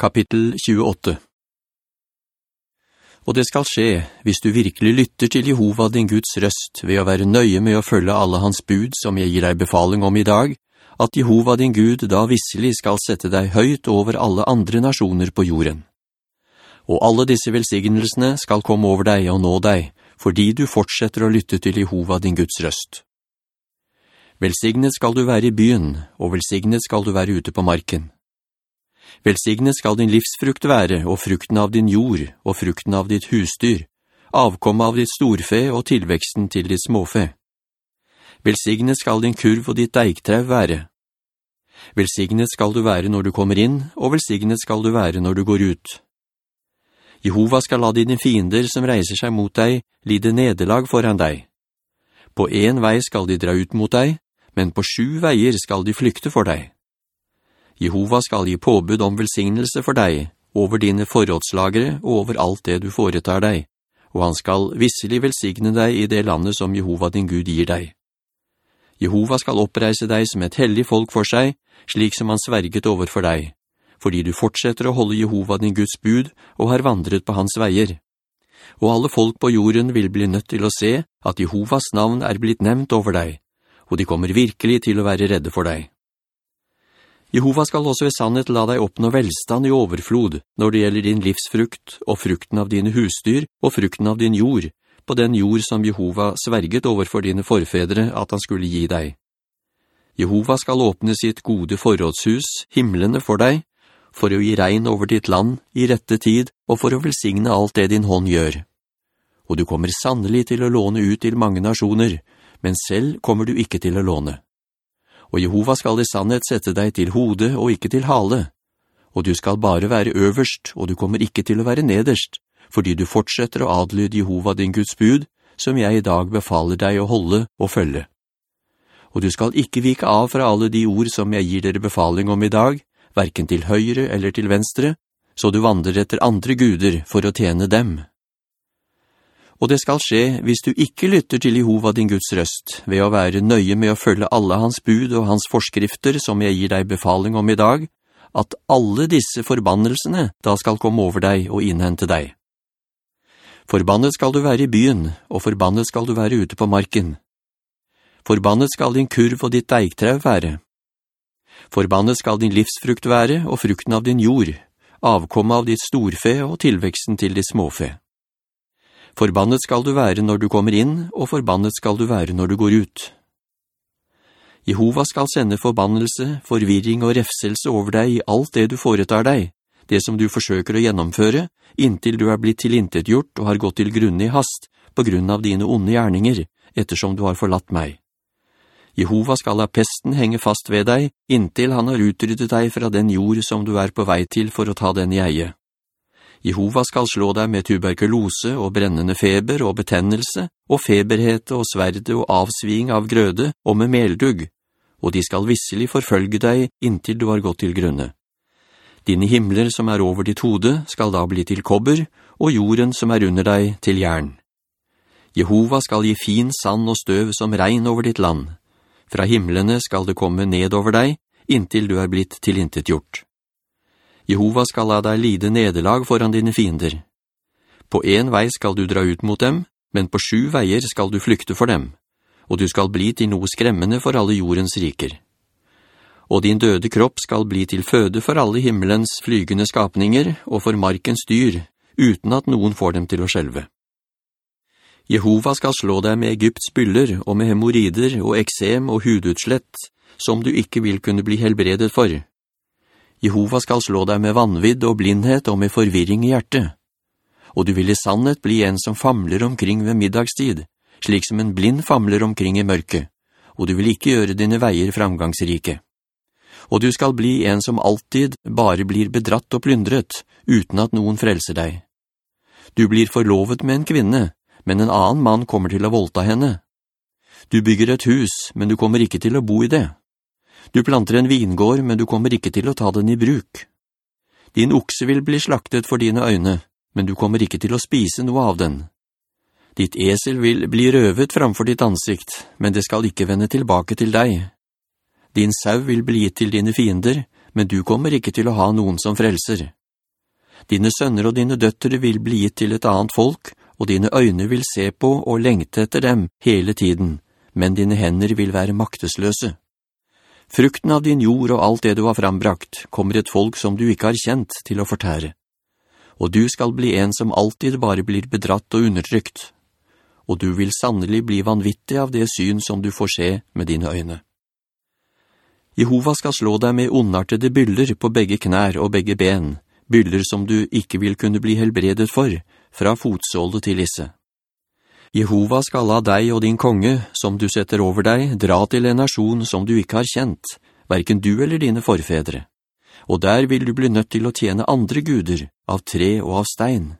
Kapittel 28 Og det skal skje, hvis du virkelig lytter til Jehova din Guds røst, ved å være nøye med å følge alle hans bud som jeg gir deg befaling om i dag, at Jehova din Gud da visselig skal sette deg høyt over alle andre nasjoner på jorden. Og alle disse velsignelsene skal komme over deg og nå deg, fordi du fortsetter å lytte til Jehova din Guds røst. Velsignet skal du være i byen, og velsignet skal du være ute på marken. Velsignet skal din livsfrukt være, og frukten av din jord, og frukten av ditt husdyr, avkomme av ditt storfe og tilveksten til ditt småfe. Velsignet skal din kurv og ditt deiktrev være. Velsignet skal du være når du kommer inn, og velsignet skal du være når du går ut. Jehova skal la dine fiender som reiser seg mot deg lide nederlag foran deg. På en vei skal de dra ut mot deg, men på sju veier skal de flykte for deg. Jehova skal gi påbud om velsignelse for deg, over dine forrådslagere og over alt det du foretar deg, og han skal visselig velsigne deg i det landet som Jehova din Gud gir deg. Jehova skal oppreise deg som et hellig folk for seg, slik som han sverget over for deg, fordi du fortsetter å holde Jehova din Guds bud og har vandret på hans veier. Og alle folk på jorden vil bli nødt til å se at Jehovas navn er blitt nevnt over deg, og de kommer virkelig til å være redde for deg. Jehova skal også i sannhet la deg oppnå velstand i overflod når det gjelder din livsfrukt og frukten av dine husdyr og frukten av din jord, på den jord som Jehova sverget over for dine forfedre at han skulle gi deg. Jehova skal åpne sitt gode forrådshus, himmelene for deg, for å gi regn over ditt land i rette tid og for å velsigne alt det din hånd gjør. Og du kommer sannelig til å låne ut til mange nasjoner, men selv kommer du ikke til å låne og Jehova skal i sannhet sette deg til hode og ikke til hale. Og du skal bare være øverst, og du kommer ikke til å være nederst, fordi du fortsetter å adlyde Jehova din Guds bud, som jeg i dag befaler deg å holde og følge. Og du skal ikke vike av fra alle de ord som jeg gir dere befaling om i dag, hverken til høyre eller til venstre, så du vandrer etter andre guder for å tjene dem.» Og det skal skje hvis du ikke lytter til Jehova din Guds røst, ved å være nøye med å følge alle hans bud og hans forskrifter som jeg gir deg befaling om i dag, at alle disse forbannelsene da skal komme over deg og innhente deg. Forbannet skal du være i byen, og forbannet skal du være ute på marken. Forbannet skal din kurv og ditt deigtrev være. Forbannet skal din livsfrukt være, og frukten av din jord, avkomme av ditt storfe og tilveksten til ditt småfe. Forbannet skal du være når du kommer inn, og forbannet skal du være når du går ut. Jehova skal sende forbannelse, forvirring og refselse over deg i alt det du foretar deg, det som du forsøker å gjennomføre, inntil du er blitt tilintetgjort og har gått til grunne i hast, på grunn av dine onde gjerninger, ettersom du har forlatt meg. Jehova skal la pesten henge fast ved deg, inntil han har utryddet deg fra den jord som du er på vei til for å ta den i eie. Jehova skal slå deg med tuberkulose og brennende feber og betennelse, og feberhete og sverde og avsving av grøde og med meldugg, og de skal visselig forfølge deg inntil du har gått til grunne. Dine himler som er over ditt hode skal da bli til kobber, og jorden som er under deg til jern. Jehova skal gi fin sand og støv som regn over ditt land. Fra himmelene skal det komme ned over deg, inntil du er blitt tilintetgjort. Jehova skal la deg lide nederlag foran dine fiender. På en vei skal du dra ut mot dem, men på sju veier skal du flykte for dem, og du skal bli til noe skremmende for alle jordens riker. Og din døde kropp skal bli til føde for alle himmelens flygende skapninger og for markens dyr, uten at noen får dem til å skjelve. Jehova skal slå deg med Egypts byller og med hemorider og eksem og hudutslett, som du ikke vil kunne bli helbredet for, Jehova skal slå deg med vanvidd og blindhet og med forvirring i hjertet. Og du vil i sannhet bli en som famler omkring ved middagstid, slik som en blind famler omkring i mørket, og du vil ikke gjøre dine veier framgangsrike. Og du skal bli en som alltid bare blir bedratt og plyndret, uten at noen frelser deg. Du blir forlovet med en kvinne, men en annen mann kommer til å voldta henne. Du bygger et hus, men du kommer ikke til å bo i det. Du planter en vingård, men du kommer ikke til å ta den i bruk. Din okse vil bli slaktet for dine øyne, men du kommer ikke til å spise noe av den. Ditt esel vil bli røvet framfor ditt ansikt, men det skal ikke vende tilbake til deg. Din sau vil bli gitt til dine fiender, men du kommer ikke til å ha noen som frelser. Dine sønner og dine døttere vil bli gitt til et annet folk, og dine øyne vil se på og lengte etter dem hele tiden, men dine hender vil være maktesløse. Frukten av din jord og alt det du har frambrakt, kommer et folk som du ikke har kjent til å fortære. Og du skal bli en som alltid bare blir bedratt og undertrykt. Og du vil sannelig bli vanvittig av det syn som du får se med dine øyne. Jehova skal slå deg med ondartede byller på begge knær og begge ben, byller som du ikke vil kunne bli helbredet for, fra fotsålet til isse. Jehova skal la deg og din konge, som du setter over deg, dra til en nasjon som du ikke har kjent, hverken du eller dine forfedre. Og der vil du bli nødt til å tjene andre guder, av tre og av stein.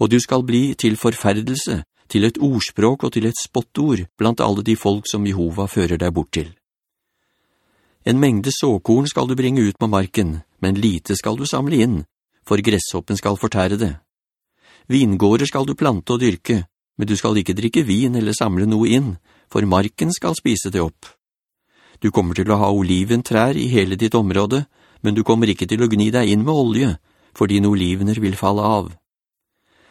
Og du skal bli til forferdelse, til et ordspråk og til et spottord blant alle de folk som Jehova fører deg bort til. En mengde såkorn skal du bringe ut på marken, men lite skal du samle inn, for gresshoppen skal fortære det. Vingårder skal du plante og dyrke, men du skal ikke drikke vin eller samle noe inn, for marken skal spise det opp. Du kommer til å ha oliventrær i hele ditt område, men du kommer ikke til å gni deg inn med olje, for dine olivener vil falle av.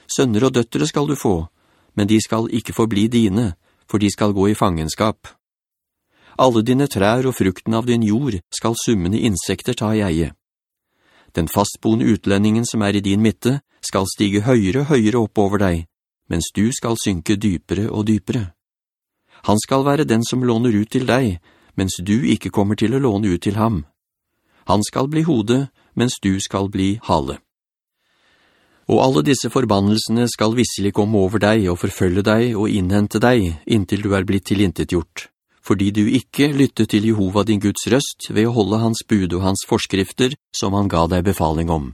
Sønner og døttere skal du få, men de skal ikke forbli dine, for de skal gå i fangenskap. Alle dine trær og frukten av din jord skal summende insekter ta i eie. Den fastboende utlendingen som er i din midte skal stige høyere og høyere opp over deg, mens du skal synke dypere og dypere. Han skal være den som låner ut til deg, mens du ikke kommer til å låne ut til ham. Han skal bli hode, mens du skal bli hale. Og alle disse forbannelsene skal visselig komme over deg og forfølge deg og innhente deg inntil du er blitt tilintetgjort, fordi du ikke lyttet til Jehova din Guds røst ved å holde hans bud og hans forskrifter som han ga deg befaling om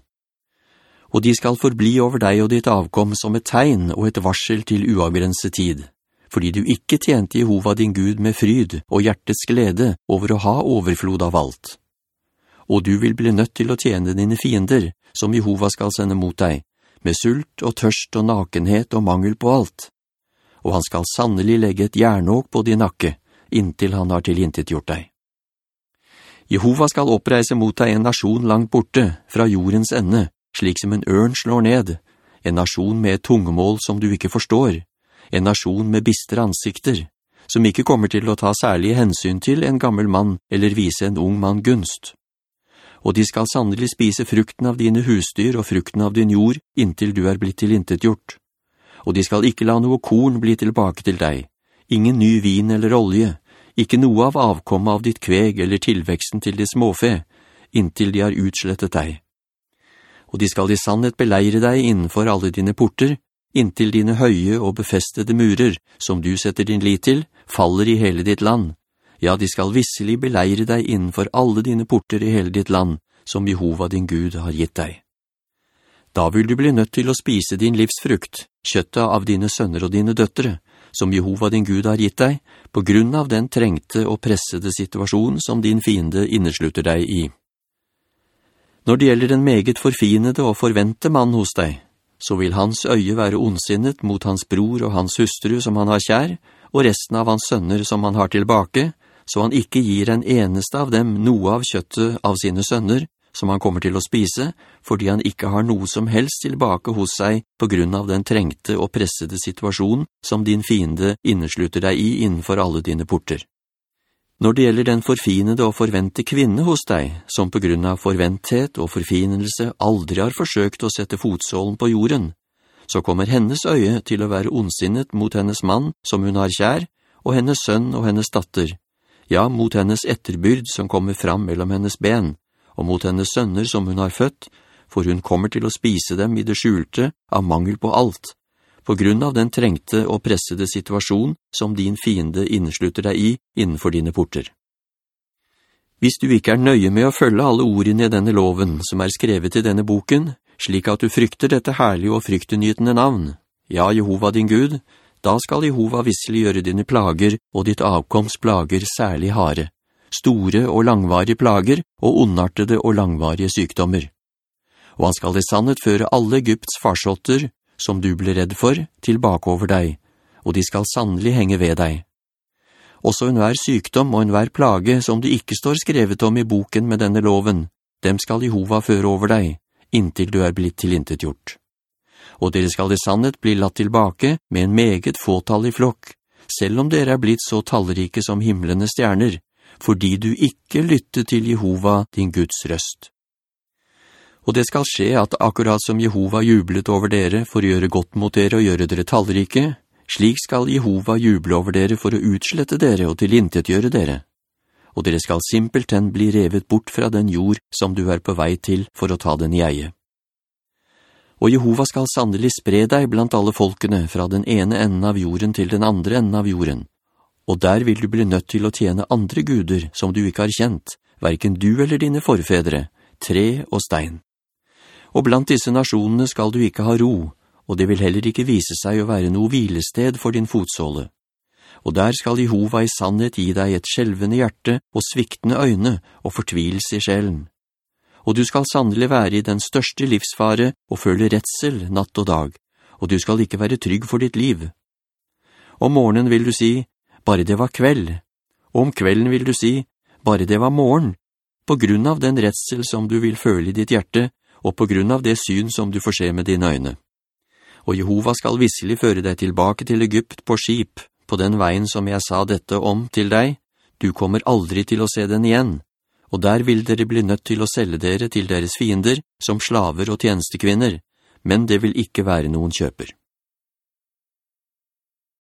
og de skal forbli over deg og ditt avkom som et tegn og et varsel til uavgrenset tid, fordi du ikke tjente Jehova din Gud med fryd og hjertets glede over å ha overflod av alt. Og du vil bli nødt til å tjene dine fiender, som Jehova skal sende mot deg, med sult og tørst og nakenhet og mangel på alt. Og han skal sannelig legge et jernåk på din nakke, inntil han har tilintetgjort deg. Jehova skal oppreise mot deg en nasjon langt borte, fra jordens ende, slik som en ørn slår ned, en nasjon med et tungemål som du ikke forstår, en nasjon med bistre ansikter, som ikke kommer til å ta særlige hensyn til en gammel mann eller vise en ung mann gunst. Og de skal sannelig spise frukten av dine husdyr og frukten av din jord inntil du er blitt tilintetgjort. Og de skal ikke la noe korn bli tilbake til deg, ingen ny vin eller olje, ikke noe av avkommet av ditt kveg eller tilveksten til de småfe, inntil de har utslettet deg og de skal i sannhet beleire deg innenfor alle dine porter, inntil dine høye og befestede murer, som du setter din lit til, faller i hele ditt land. Ja, de skal visselig beleire deg innenfor alle dine porter i hele ditt land, som Jehova din Gud har gitt deg. Da vil du bli nødt til å spise din livsfrukt, kjøttet av dine sønner og dine døttere, som Jehova din Gud har gitt deg, på grunn av den trengte og pressede situasjon som din fiende inneslutter deg i. Når det gjelder en meget forfinede og forvente mann hos deg, så vil hans øye være ondsinnet mot hans bror og hans hustru som han har kjær, og resten av hans sønner som han har tilbake, så han ikke gir en eneste av dem noe av kjøttet av sine sønner, som han kommer til å spise, fordi han ikke har noe som helst tilbake hos seg på grunn av den trengte og pressede situasjon som din fiende inneslutter deg i innenfor alle dine porter. Når det gjelder den forfinede og forvente kvinne hos deg, som på grunn av forventhet og forfinelse aldri har forsøkt å sette fotsålen på jorden, så kommer hennes øye til å være ondsinnet mot hennes mann som hun har kjær, og hennes sønn og hennes datter, ja, mot hennes etterbyrd som kommer fram mellom hennes ben, og mot hennes sønner som hun har født, for hun kommer til å spise dem i det skjulte av mangel på alt, på grunn av den trengte og pressede situasjon som din fiende inneslutter deg i innenfor dine porter. Hvis du ikke er nøye med å følge alle ordene i denne loven som er skrevet i denne boken, slik at du frykter dette herlige og fryktenytende navn, ja, Jehova din Gud, da skal Jehova visselig gjøre dine plager og ditt avkomstplager særlig hare, store og langvarige plager og ondartede og langvarige sykdommer. Og han skal i sannhet føre alle Egypts farsotter, som du ble redd for, tilbake over deg, og de skal sannelig henge ved deg. Også enhver sykdom og enhver plage som det ikke står skrevet om i boken med denne loven, dem skal Jehova føre over deg, inntil du er blitt tilintetgjort. Og dere skal i sannhet bli latt tilbake med en meget fåtallig flokk, selv om dere er blitt så tallrike som himmelene stjerner, fordi du ikke lytter til Jehova, din Guds røst. Og det skal skje at akkurat som Jehova jublet over dere for å gjøre godt mot dere og gjøre dere tallrike, slik skal Jehova juble over dere for å utslette dere og tilintetgjøre dere. Og dere skal simpelthen bli revet bort fra den jord som du er på vei til for å ta den i eie. Og Jehova skal sannelig spre deg blant alle folkene fra den ene enden av jorden til den andre enden av jorden. Og der vil du bli nødt til å tjene andre guder som du ikke har kjent, hverken du eller dine forfedre, tre og stein. Og blant disse nasjonene skal du ikke ha ro, og det vil heller ikke vise seg å være noe hvilested for din fotsåle. Og der skal Jehova i sannhet gi deg et skjelvende hjerte og sviktende øyne og fortvilelse i sjelen. Og du skal sannelig være i den største livsfare og føle retsel natt og dag, og du skal ikke være trygg for ditt liv. Om morgenen vil du si, bare det var kveld, og om kvelden vil du si, bare det var morgen, på grunn av den retsel som du vil føle i ditt hjerte, og på grunn av det syn som du får se med dine øyne. Og Jehova skal visselig føre deg tilbake til Egypt på skip, på den veien som jeg sa dette om til deg. Du kommer aldri til å se den igjen, og der vil dere bli nødt til å selge dere til deres fiender som slaver og tjenestekvinner, men det vil ikke være noen kjøper.